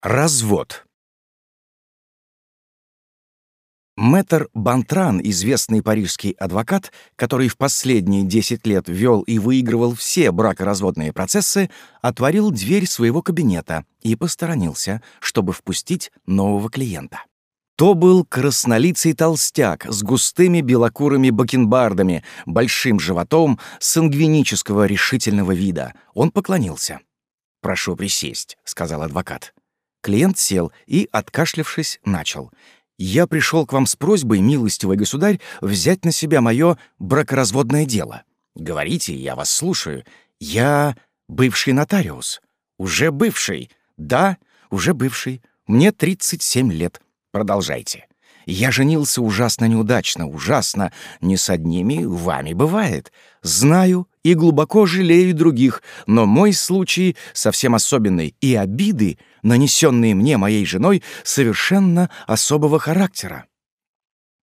Развод. Мэтр Бантран, известный парижский адвокат, который в последние 10 лет вел и выигрывал все бракоразводные процессы, отворил дверь своего кабинета и посторонился, чтобы впустить нового клиента. То был краснолицый толстяк с густыми белокурыми бакенбардами, большим животом, сангвинического решительного вида. Он поклонился. «Прошу присесть», — сказал адвокат. Клиент сел и, откашлявшись, начал. «Я пришел к вам с просьбой, милостивый государь, взять на себя мое бракоразводное дело. Говорите, я вас слушаю. Я бывший нотариус. Уже бывший. Да, уже бывший. Мне 37 лет. Продолжайте. Я женился ужасно неудачно, ужасно. Не с одними вами бывает. Знаю и глубоко жалею других, но мой случай совсем особенный, и обиды, нанесенные мне моей женой, совершенно особого характера.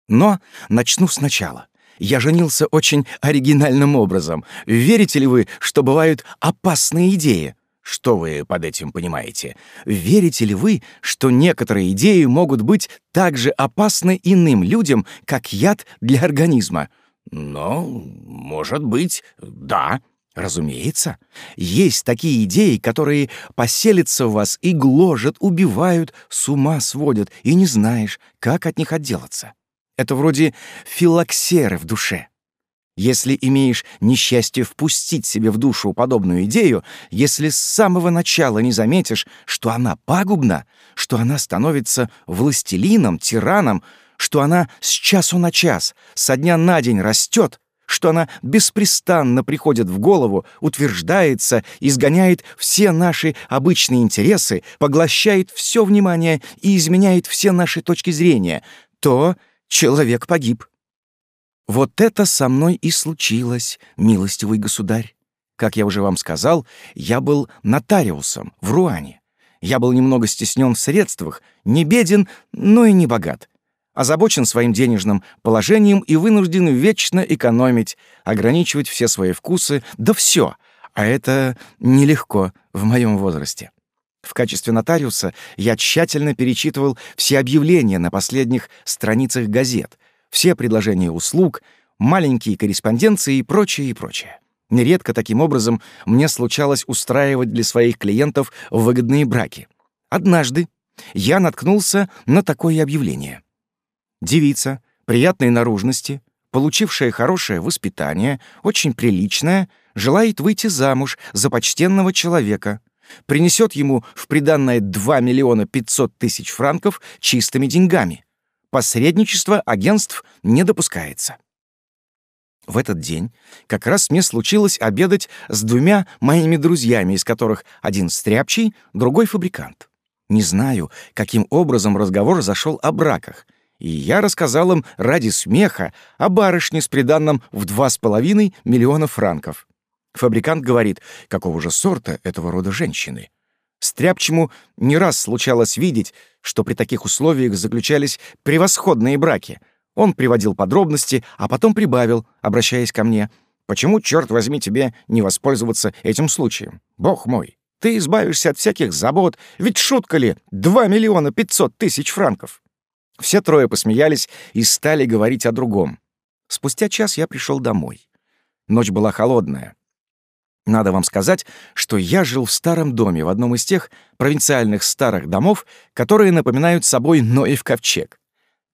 Но начну сначала. Я женился очень оригинальным образом. Верите ли вы, что бывают опасные идеи? Что вы под этим понимаете? Верите ли вы, что некоторые идеи могут быть так же опасны иным людям, как яд для организма? Ну, может быть, да. Разумеется, есть такие идеи, которые поселятся в вас и гложат, убивают, с ума сводят, и не знаешь, как от них отделаться. Это вроде филоксеры в душе. Если имеешь несчастье впустить себе в душу подобную идею, если с самого начала не заметишь, что она пагубна, что она становится властелином, тираном, что она с часу на час, со дня на день растет, что она беспрестанно приходит в голову, утверждается, изгоняет все наши обычные интересы, поглощает все внимание и изменяет все наши точки зрения, то человек погиб. Вот это со мной и случилось, милостивый государь. Как я уже вам сказал, я был нотариусом в Руане. Я был немного стеснен в средствах, не беден, но и не богат. Озабочен своим денежным положением и вынужден вечно экономить, ограничивать все свои вкусы, да все. А это нелегко в моем возрасте. В качестве нотариуса я тщательно перечитывал все объявления на последних страницах газет — все предложения услуг, маленькие корреспонденции и прочее, и прочее. Нередко таким образом мне случалось устраивать для своих клиентов выгодные браки. Однажды я наткнулся на такое объявление. Девица, приятной наружности, получившая хорошее воспитание, очень приличная, желает выйти замуж за почтенного человека, принесет ему в приданное 2 миллиона 500 тысяч франков чистыми деньгами. Посредничество агентств не допускается. В этот день как раз мне случилось обедать с двумя моими друзьями, из которых один стряпчий, другой фабрикант. Не знаю, каким образом разговор зашел о браках, и я рассказал им ради смеха о барышне с приданным в два с половиной миллиона франков. Фабрикант говорит, какого же сорта этого рода женщины. Стряпчему не раз случалось видеть, что при таких условиях заключались превосходные браки. Он приводил подробности, а потом прибавил, обращаясь ко мне. «Почему, черт возьми, тебе не воспользоваться этим случаем? Бог мой, ты избавишься от всяких забот, ведь шутка ли, 2 миллиона 500 тысяч франков!» Все трое посмеялись и стали говорить о другом. Спустя час я пришел домой. Ночь была холодная. Надо вам сказать, что я жил в старом доме, в одном из тех провинциальных старых домов, которые напоминают собой Ноев ковчег.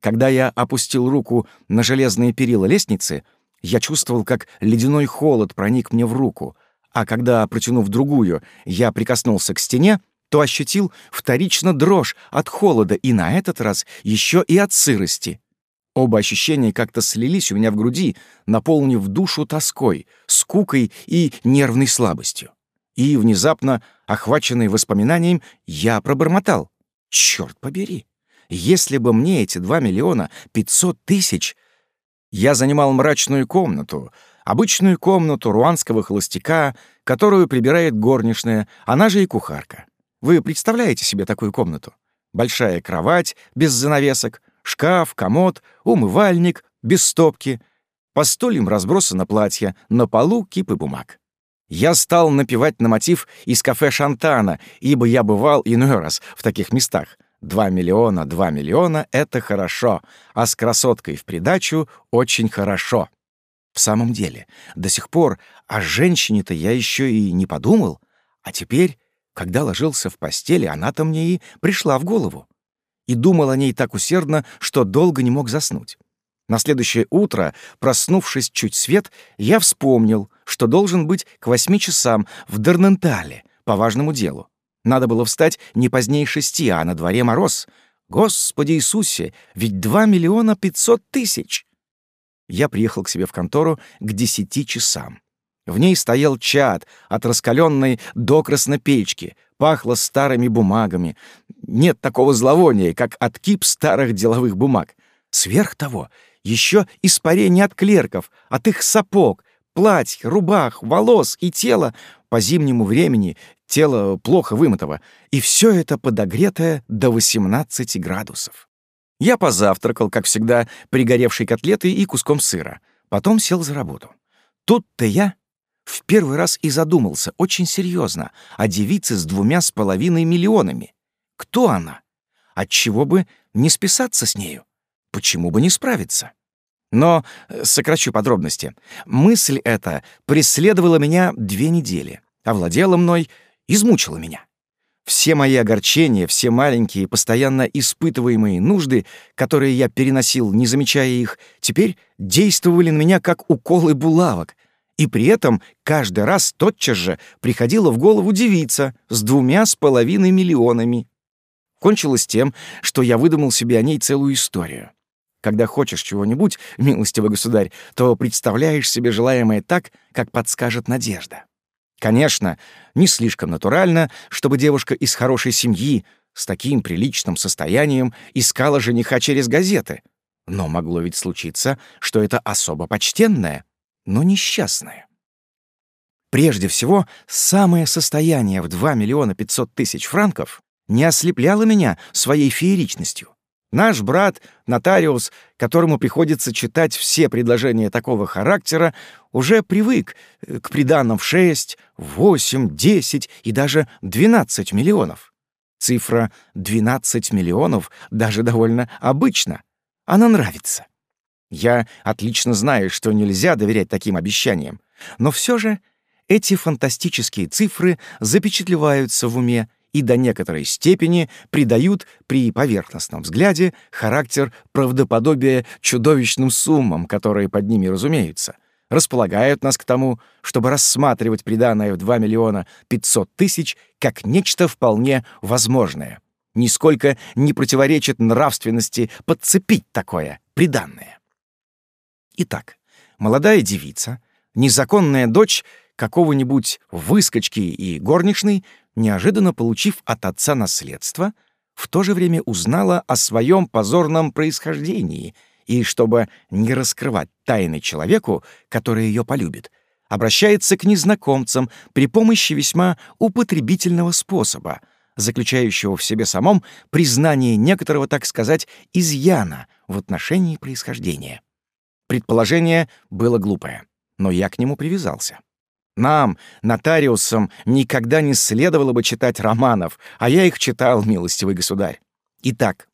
Когда я опустил руку на железные перила лестницы, я чувствовал, как ледяной холод проник мне в руку, а когда, протянув другую, я прикоснулся к стене, то ощутил вторично дрожь от холода и на этот раз еще и от сырости. Оба ощущения как-то слились у меня в груди, наполнив душу тоской, скукой и нервной слабостью. И, внезапно, охваченный воспоминанием, я пробормотал. «Чёрт побери! Если бы мне эти два миллиона пятьсот тысяч...» Я занимал мрачную комнату, обычную комнату руанского холостяка, которую прибирает горничная, она же и кухарка. Вы представляете себе такую комнату? Большая кровать без занавесок — Шкаф, комод, умывальник, без стопки. По стульям разбросано платье, на полу кипы бумаг. Я стал напевать на мотив из кафе Шантана, ибо я бывал иной раз в таких местах. Два миллиона, два миллиона — это хорошо, а с красоткой в придачу очень хорошо. В самом деле, до сих пор о женщине-то я еще и не подумал, а теперь, когда ложился в постели, она-то мне и пришла в голову. И думал о ней так усердно, что долго не мог заснуть. На следующее утро, проснувшись чуть свет, я вспомнил, что должен быть к восьми часам в Дернентале по важному делу. Надо было встать не позднее шести, а на дворе мороз. Господи Иисусе, ведь два миллиона пятьсот тысяч! Я приехал к себе в контору к десяти часам. В ней стоял чад от раскаленной до краснопечки, пахло старыми бумагами. Нет такого зловония, как от кип старых деловых бумаг. Сверх того, еще испарение от клерков, от их сапог, платьев, рубах, волос и тела по зимнему времени, тело плохо вымытого, и все это подогретое до 18 градусов. Я позавтракал, как всегда, пригоревшей котлетой и куском сыра. Потом сел за работу. Тут-то я в первый раз и задумался очень серьезно о девице с двумя с половиной миллионами. Кто она? Отчего бы не списаться с нею? Почему бы не справиться? Но э, сокращу подробности. Мысль эта преследовала меня две недели, овладела мной, измучила меня. Все мои огорчения, все маленькие, постоянно испытываемые нужды, которые я переносил, не замечая их, теперь действовали на меня как уколы булавок. И при этом каждый раз тотчас же приходила в голову девица с двумя с половиной миллионами. Кончилось тем, что я выдумал себе о ней целую историю. Когда хочешь чего-нибудь, милостивый государь, то представляешь себе желаемое так, как подскажет надежда. Конечно, не слишком натурально, чтобы девушка из хорошей семьи с таким приличным состоянием искала жениха через газеты. Но могло ведь случиться, что это особо почтенная, но несчастная. Прежде всего, самое состояние в 2 миллиона 500 тысяч франков не ослепляло меня своей фееричностью. Наш брат, нотариус, которому приходится читать все предложения такого характера, уже привык э, к приданным в 6, 8, 10 и даже 12 миллионов. Цифра 12 миллионов даже довольно обычна. Она нравится. Я отлично знаю, что нельзя доверять таким обещаниям, но все же эти фантастические цифры запечатлеваются в уме и до некоторой степени придают при поверхностном взгляде характер правдоподобия чудовищным суммам, которые под ними разумеются, располагают нас к тому, чтобы рассматривать приданное в 2 миллиона 500 тысяч как нечто вполне возможное. Нисколько не противоречит нравственности подцепить такое приданное. Итак, молодая девица, незаконная дочь какого-нибудь выскочки и горничной, неожиданно получив от отца наследство, в то же время узнала о своем позорном происхождении и, чтобы не раскрывать тайны человеку, который ее полюбит, обращается к незнакомцам при помощи весьма употребительного способа, заключающего в себе самом признание некоторого, так сказать, изъяна в отношении происхождения. Предположение было глупое, но я к нему привязался. Нам, нотариусам, никогда не следовало бы читать романов, а я их читал, милостивый государь. Итак,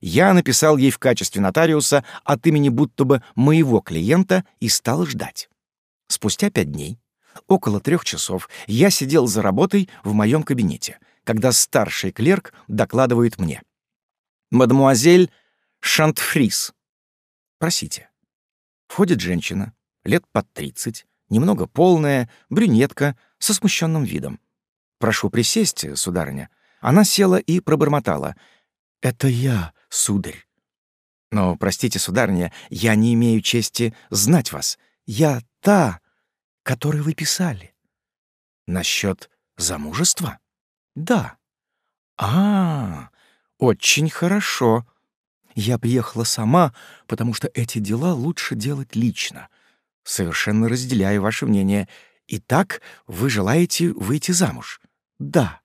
я написал ей в качестве нотариуса от имени будто бы моего клиента и стал ждать. Спустя пять дней, около трех часов, я сидел за работой в моем кабинете, когда старший клерк докладывает мне. «Мадемуазель Шантфрис». «Просите». Входит женщина, лет под тридцать, немного полная, брюнетка, со смущенным видом. «Прошу присесть, сударыня». Она села и пробормотала. «Это я, сударь». «Но, простите, сударыня, я не имею чести знать вас. Я та, которой вы писали». «Насчет замужества?» «Да». «А, очень хорошо. Я приехала сама, потому что эти дела лучше делать лично. Совершенно разделяю ваше мнение. Итак, вы желаете выйти замуж? Да.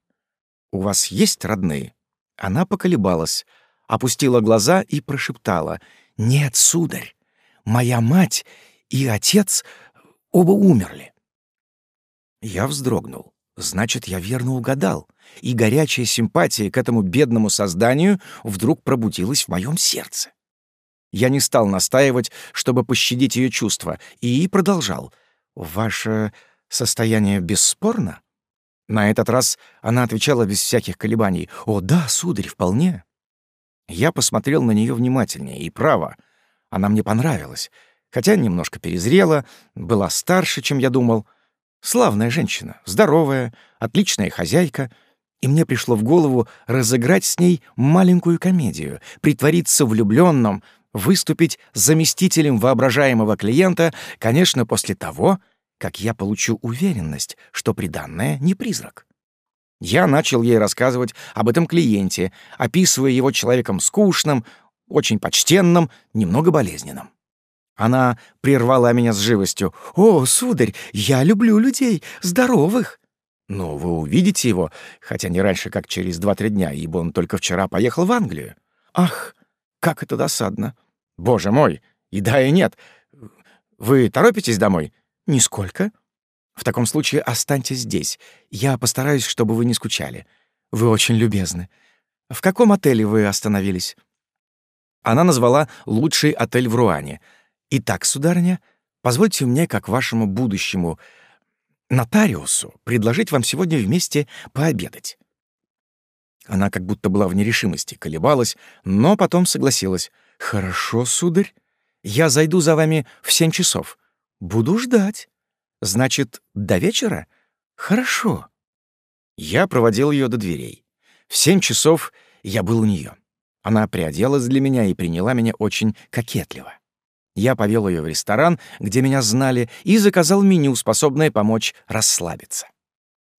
У вас есть родные? Она поколебалась, опустила глаза и прошептала. Нет, сударь, моя мать и отец оба умерли. Я вздрогнул. Значит, я верно угадал, и горячая симпатия к этому бедному созданию вдруг пробудилась в моем сердце. Я не стал настаивать, чтобы пощадить ее чувства, и продолжал. «Ваше состояние бесспорно?» На этот раз она отвечала без всяких колебаний. «О, да, сударь, вполне». Я посмотрел на нее внимательнее, и право, она мне понравилась, хотя немножко перезрела, была старше, чем я думал. Славная женщина, здоровая, отличная хозяйка, и мне пришло в голову разыграть с ней маленькую комедию, притвориться влюбленным, выступить заместителем воображаемого клиента, конечно, после того, как я получу уверенность, что приданное не призрак. Я начал ей рассказывать об этом клиенте, описывая его человеком скучным, очень почтенным, немного болезненным. Она прервала меня с живостью. «О, сударь, я люблю людей, здоровых!» «Ну, вы увидите его, хотя не раньше, как через два-три дня, ибо он только вчера поехал в Англию». «Ах, как это досадно!» «Боже мой! И да, и нет. Вы торопитесь домой?» «Нисколько. В таком случае останьтесь здесь. Я постараюсь, чтобы вы не скучали. Вы очень любезны. В каком отеле вы остановились?» Она назвала лучший отель в Руане. «Итак, сударыня, позвольте мне, как вашему будущему нотариусу, предложить вам сегодня вместе пообедать». Она как будто была в нерешимости, колебалась, но потом согласилась. «Хорошо, сударь. Я зайду за вами в семь часов. Буду ждать. Значит, до вечера? Хорошо. Я проводил ее до дверей. В семь часов я был у нее. Она приоделась для меня и приняла меня очень кокетливо. Я повел ее в ресторан, где меня знали, и заказал меню, способное помочь расслабиться.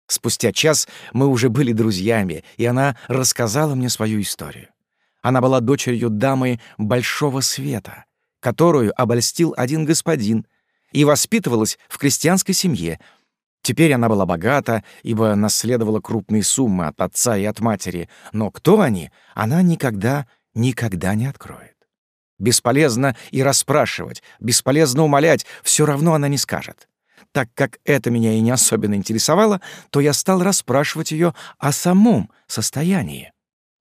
Спустя час мы уже были друзьями, и она рассказала мне свою историю. Она была дочерью дамы большого света, которую обольстил один господин, и воспитывалась в крестьянской семье. Теперь она была богата, ибо наследовала крупные суммы от отца и от матери, но кто они, она никогда, никогда не откроет. Бесполезно и расспрашивать, бесполезно умолять, все равно она не скажет. Так как это меня и не особенно интересовало, то я стал расспрашивать ее о самом состоянии.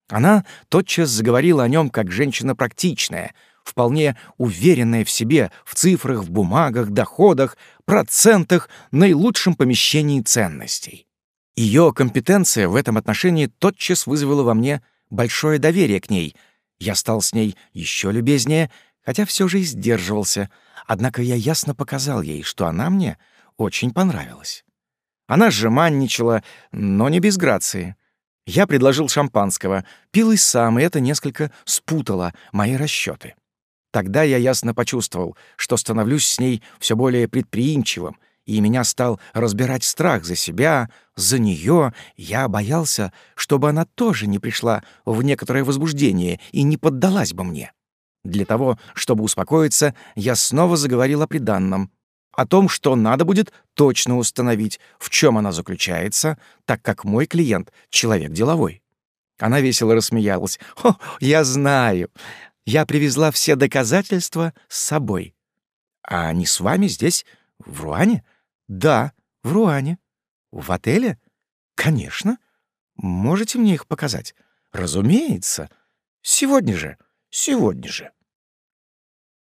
Она тотчас заговорила о нем как женщина практичная, вполне уверенная в себе, в цифрах, в бумагах, доходах, процентах, наилучшем помещении ценностей. Ее компетенция в этом отношении тотчас вызвала во мне большое доверие к ней. Я стал с ней еще любезнее, хотя все же и сдерживался, однако я ясно показал ей, что она мне очень понравилась. Она жеманничала, но не без грации. Я предложил шампанского, пил и сам, и это несколько спутало мои расчеты. Тогда я ясно почувствовал, что становлюсь с ней все более предприимчивым, и меня стал разбирать страх за себя, за нее. Я боялся, чтобы она тоже не пришла в некоторое возбуждение и не поддалась бы мне. Для того, чтобы успокоиться, я снова заговорил о приданном, о том, что надо будет точно установить, в чем она заключается, так как мой клиент — человек деловой. Она весело рассмеялась. «О, я знаю. Я привезла все доказательства с собой. А они с вами здесь, в Руане? Да, в Руане. В отеле? Конечно. Можете мне их показать? Разумеется. Сегодня же. Сегодня же.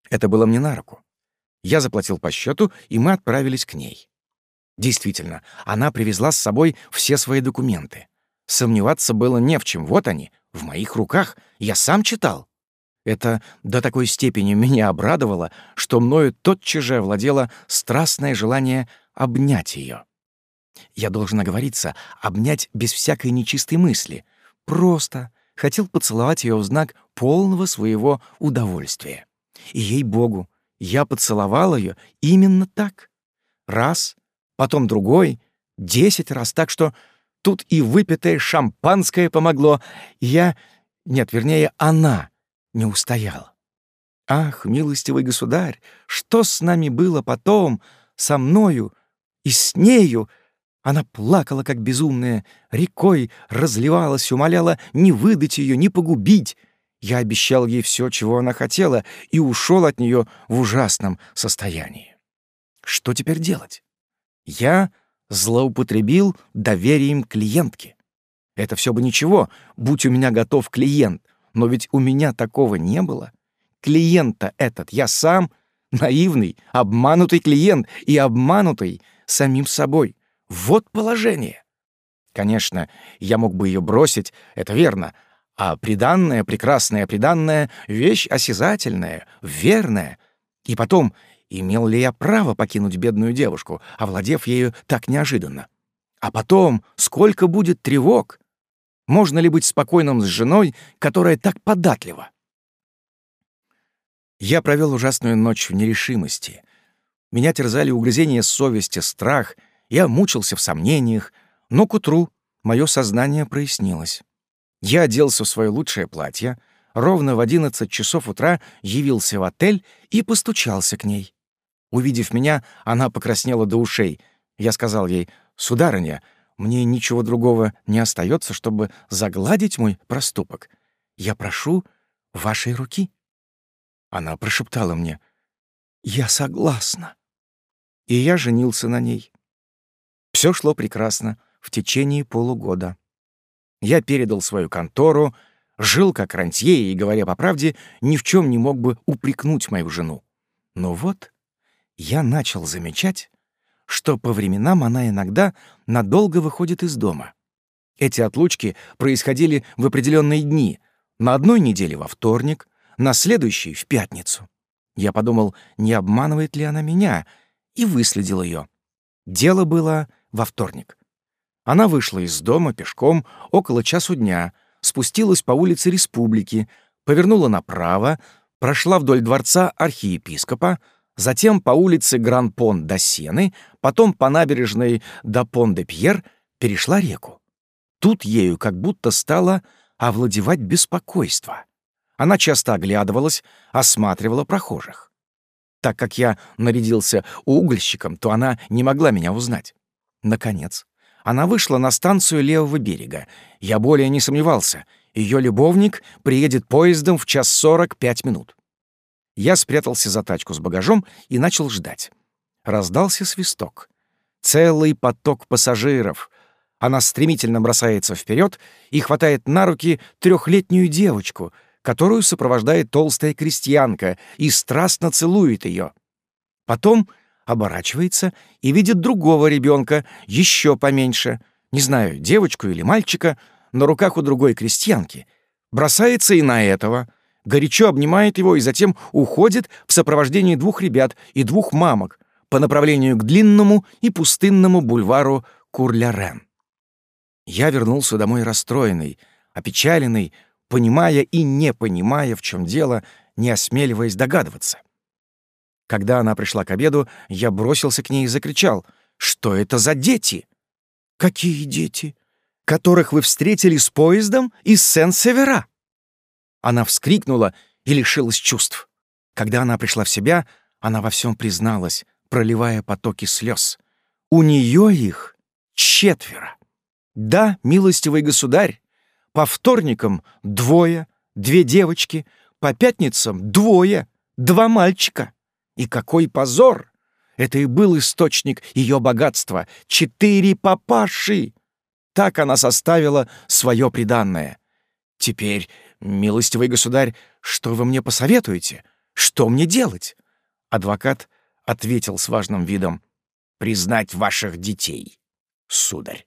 Это было мне на руку. Я заплатил по счету, и мы отправились к ней. Действительно, она привезла с собой все свои документы. Сомневаться было не в чем. Вот они, в моих руках. Я сам читал. Это до такой степени меня обрадовало, что мною тотчас же овладело страстное желание обнять ее. Я должен оговориться, обнять без всякой нечистой мысли. Просто хотел поцеловать ее в знак полного своего удовольствия. И ей-богу, я поцеловал ее именно так. Раз, потом другой, десять раз, так что тут и выпитое шампанское помогло. Я... Нет, вернее, она не устоял. Ах, милостивый государь, что с нами было потом, со мною и с нею? Она плакала, как безумная, рекой разливалась, умоляла не выдать ее, не погубить. Я обещал ей все, чего она хотела, и ушел от нее в ужасном состоянии. Что теперь делать? Я злоупотребил доверием клиентки. Это все бы ничего, будь у меня готов клиент, но ведь у меня такого не было. Клиента этот я сам, наивный, обманутый клиент и обманутый самим собой. Вот положение. Конечно, я мог бы ее бросить, это верно, а приданное, прекрасное приданное — вещь осязательная, верная. И потом, имел ли я право покинуть бедную девушку, овладев ею так неожиданно? А потом, сколько будет тревог? Можно ли быть спокойным с женой, которая так податлива? Я провел ужасную ночь в нерешимости. Меня терзали угрызения совести, страх, я мучился в сомнениях, но к утру мое сознание прояснилось. Я оделся в свое лучшее платье, ровно в одиннадцать часов утра явился в отель и постучался к ней. Увидев меня, она покраснела до ушей. Я сказал ей, «Сударыня, мне ничего другого не остается, чтобы загладить мой проступок. Я прошу вашей руки». Она прошептала мне, «Я согласна». И я женился на ней. Все шло прекрасно в течение полугода. Я передал свою контору, жил как рантье и, говоря по правде, ни в чем не мог бы упрекнуть мою жену. Но вот я начал замечать, что по временам она иногда надолго выходит из дома. Эти отлучки происходили в определенные дни, на одной неделе во вторник, на следующей — в пятницу. Я подумал, не обманывает ли она меня, и выследил ее. Дело было во вторник. Она вышла из дома пешком около часу дня, спустилась по улице Республики, повернула направо, прошла вдоль дворца архиепископа, затем по улице Гран-Пон до Сены, потом по набережной до Пон-де-Пьер, перешла реку. Тут ею как будто стало овладевать беспокойство. Она часто оглядывалась, осматривала прохожих. Так как я нарядился угольщиком, то она не могла меня узнать. Наконец, она вышла на станцию левого берега. Я более не сомневался. Ее любовник приедет поездом в час сорок пять минут. Я спрятался за тачку с багажом и начал ждать. Раздался свисток. Целый поток пассажиров. Она стремительно бросается вперед и хватает на руки трехлетнюю девочку, которую сопровождает толстая крестьянка, и страстно целует ее. Потом оборачивается и видит другого ребенка, еще поменьше, не знаю, девочку или мальчика, на руках у другой крестьянки. Бросается и на этого — горячо обнимает его и затем уходит в сопровождении двух ребят и двух мамок по направлению к длинному и пустынному бульвару Курлярен. Я вернулся домой расстроенный, опечаленный, понимая и не понимая, в чем дело, не осмеливаясь догадываться. Когда она пришла к обеду, я бросился к ней и закричал, «Что это за дети?» «Какие дети?» «Которых вы встретили с поездом из Сен-Севера?» Она вскрикнула и лишилась чувств. Когда она пришла в себя, она во всем призналась, проливая потоки слез. У нее их четверо. Да, милостивый государь, по вторникам двое, две девочки, по пятницам двое, два мальчика. И какой позор! Это и был источник ее богатства. Четыре папаши! Так она составила свое приданное. Теперь «Милостивый государь, что вы мне посоветуете? Что мне делать?» Адвокат ответил с важным видом. «Признать ваших детей, сударь».